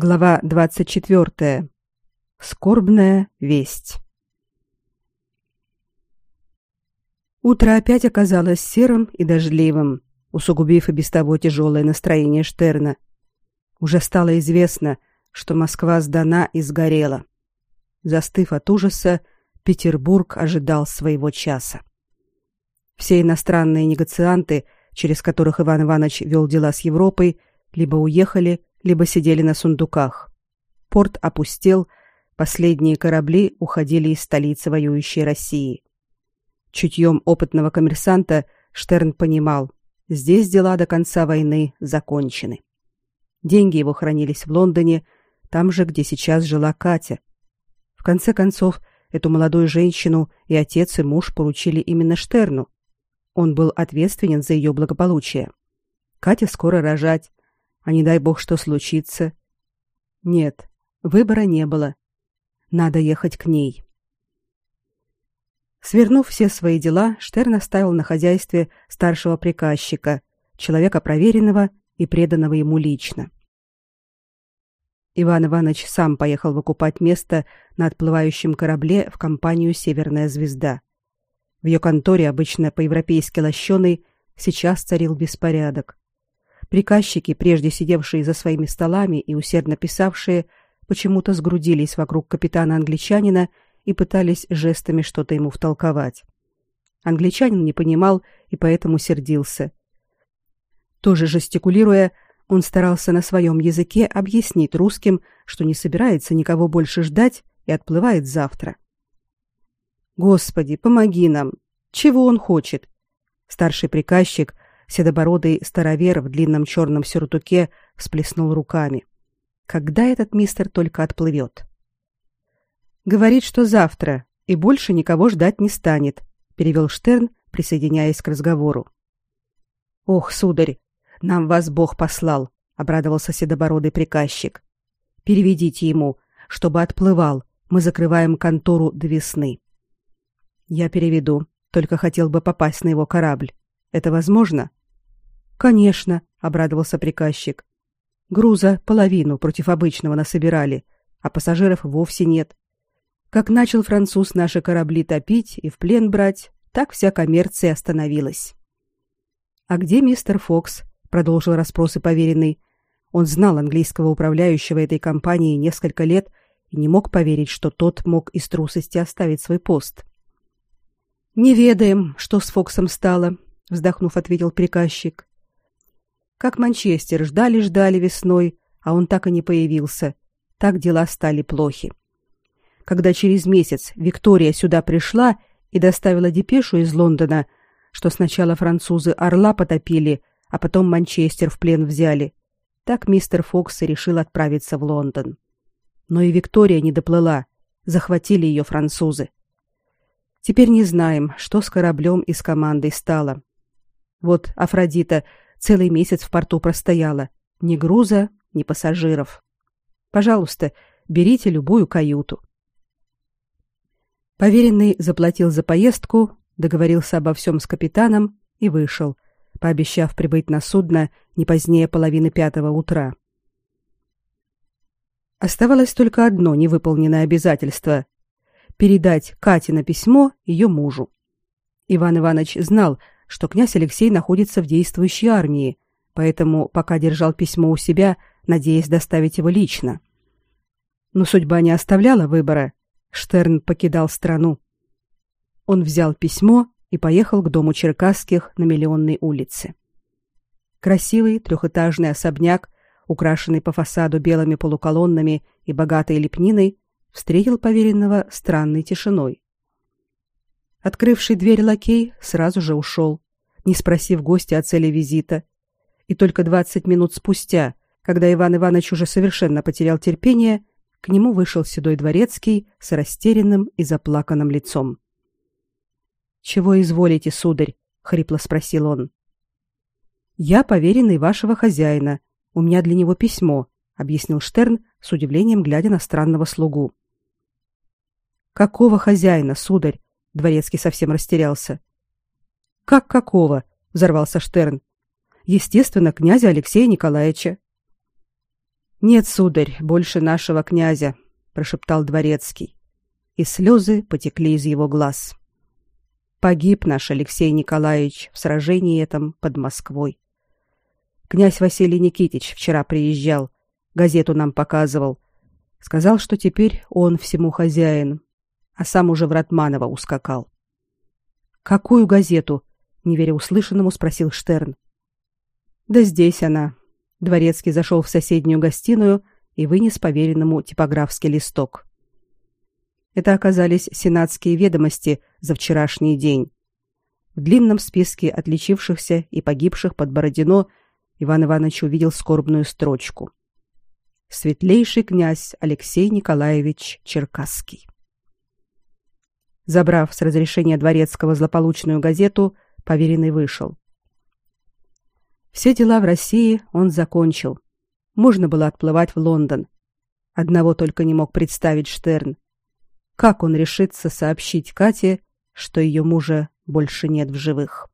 Глава 24. Скорбная весть. Утро опять оказалось серым и дождливым, усугубив и без того тяжелое настроение Штерна. Уже стало известно, что Москва сдана и сгорела. Застыв от ужаса, Петербург ожидал своего часа. Все иностранные негацианты, через которых Иван Иванович вел дела с Европой, либо уехали, либо сидели на сундуках. Порт опустел, последние корабли уходили из столицы воюющей России. Чутьем опытного коммерсанта Штерн понимал, здесь дела до конца войны закончены. Деньги его хранились в Лондоне, там же, где сейчас жила Катя. В конце концов, эту молодую женщину и отец и муж поручили именно Штерну. Он был ответственен за ее благополучие. Катя скоро рожать, а не дай бог что случится. Нет, выбора не было. Надо ехать к ней. Свернув все свои дела, Штерн оставил на хозяйстве старшего приказчика, человека проверенного и преданного ему лично. Иван Иванович сам поехал выкупать место на отплывающем корабле в компанию Северная звезда. В ее конторе, обычно по-европейски лощеной, сейчас царил беспорядок. Приказчики, прежде сидевшие за своими столами и усердно писавшие, почему-то сгрудились вокруг капитана-англичанина и пытались жестами что-то ему втолковать. Англичанин не понимал и поэтому сердился. Тоже жестикулируя, он старался на своем языке объяснить русским, что не собирается никого больше ждать и отплывает завтра. Господи, помоги нам. Чего он хочет? Старший приказчик седобородый старовер в длинном черном сюртуке всплеснул руками. Когда этот мистер только отплывет? Говорит, что завтра, и больше никого ждать не станет, перевел Штерн, присоединяясь к разговору. Ох, сударь, нам вас Бог послал, обрадовался седобородый приказчик. Переведите ему, чтобы отплывал. Мы закрываем контору до весны. Я переведу, только хотел бы попасть на его корабль. Это возможно? Конечно, обрадовался приказчик. Груза половину против обычного насобирали, а пассажиров вовсе нет. Как начал француз наши корабли топить и в плен брать, так вся коммерция остановилась. А где мистер Фокс? продолжил расспросы поверенный. Он знал английского управляющего этой компанией несколько лет и не мог поверить, что тот мог из трусости оставить свой пост. Не ведаем, что с Фоксом стало, вздохнув, ответил приказчик. Как Манчестер ждали-ждали весной, а он так и не появился. Так дела стали плохи. Когда через месяц Виктория сюда пришла и доставила депешу из Лондона, что сначала французы Орла потопили, а потом Манчестер в плен взяли, так мистер Фокс и решил отправиться в Лондон. Но и Виктория не доплыла, захватили ее французы. Теперь не знаем, что с кораблем и с командой стало. Вот Афродита Целый месяц в порту простояла. Ни груза, ни пассажиров. Пожалуйста, берите любую каюту. Поверенный заплатил за поездку, договорился обо всем с капитаном и вышел, пообещав прибыть на судно не позднее половины пятого утра. Оставалось только одно невыполненное обязательство — передать Кате на письмо ее мужу. Иван Иванович знал, что князь Алексей находится в действующей армии, поэтому пока держал письмо у себя, надеясь доставить его лично. Но судьба не оставляла выбора. Штерн покидал страну. Он взял письмо и поехал к дому Черкасских на Миллионной улице. Красивый трехэтажный особняк, украшенный по фасаду белыми полуколоннами и богатой лепниной, встретил поверенного странной тишиной. Открывший дверь лакей сразу же ушел, не спросив гостя о цели визита. И только двадцать минут спустя, когда Иван Иванович уже совершенно потерял терпение, к нему вышел седой дворецкий с растерянным и заплаканным лицом. «Чего изволите, сударь?» — хрипло спросил он. «Я поверенный вашего хозяина. У меня для него письмо», — объяснил Штерн, с удивлением глядя на странного слугу. «Какого хозяина, сударь?» Дворецкий совсем растерялся. Как какого? взорвался Штерн. Естественно, князя Алексея Николаевича. Нет, сударь, больше нашего князя, прошептал дворецкий, и слезы потекли из его глаз. Погиб наш Алексей Николаевич в сражении этом под Москвой. Князь Василий Никитич вчера приезжал, газету нам показывал. Сказал, что теперь он всему хозяин, а сам уже в Ратманово ускакал. Какую газету? Не веря услышанному, спросил Штерн. Да здесь она. Дворецкий зашел в соседнюю гостиную и вынес поверенному типографский листок. Это оказались сенатские ведомости за вчерашний день. В длинном списке отличившихся и погибших под Бородино Иван Иванович увидел скорбную строчку. Светлейший князь Алексей Николаевич Черкасский. Забрав с разрешения дворецкого злополучную газету, поверенный вышел. Все дела в России он закончил. Можно было отплывать в Лондон. Одного только не мог представить Штерн. Как он решится сообщить Кате, что ее мужа больше нет в живых?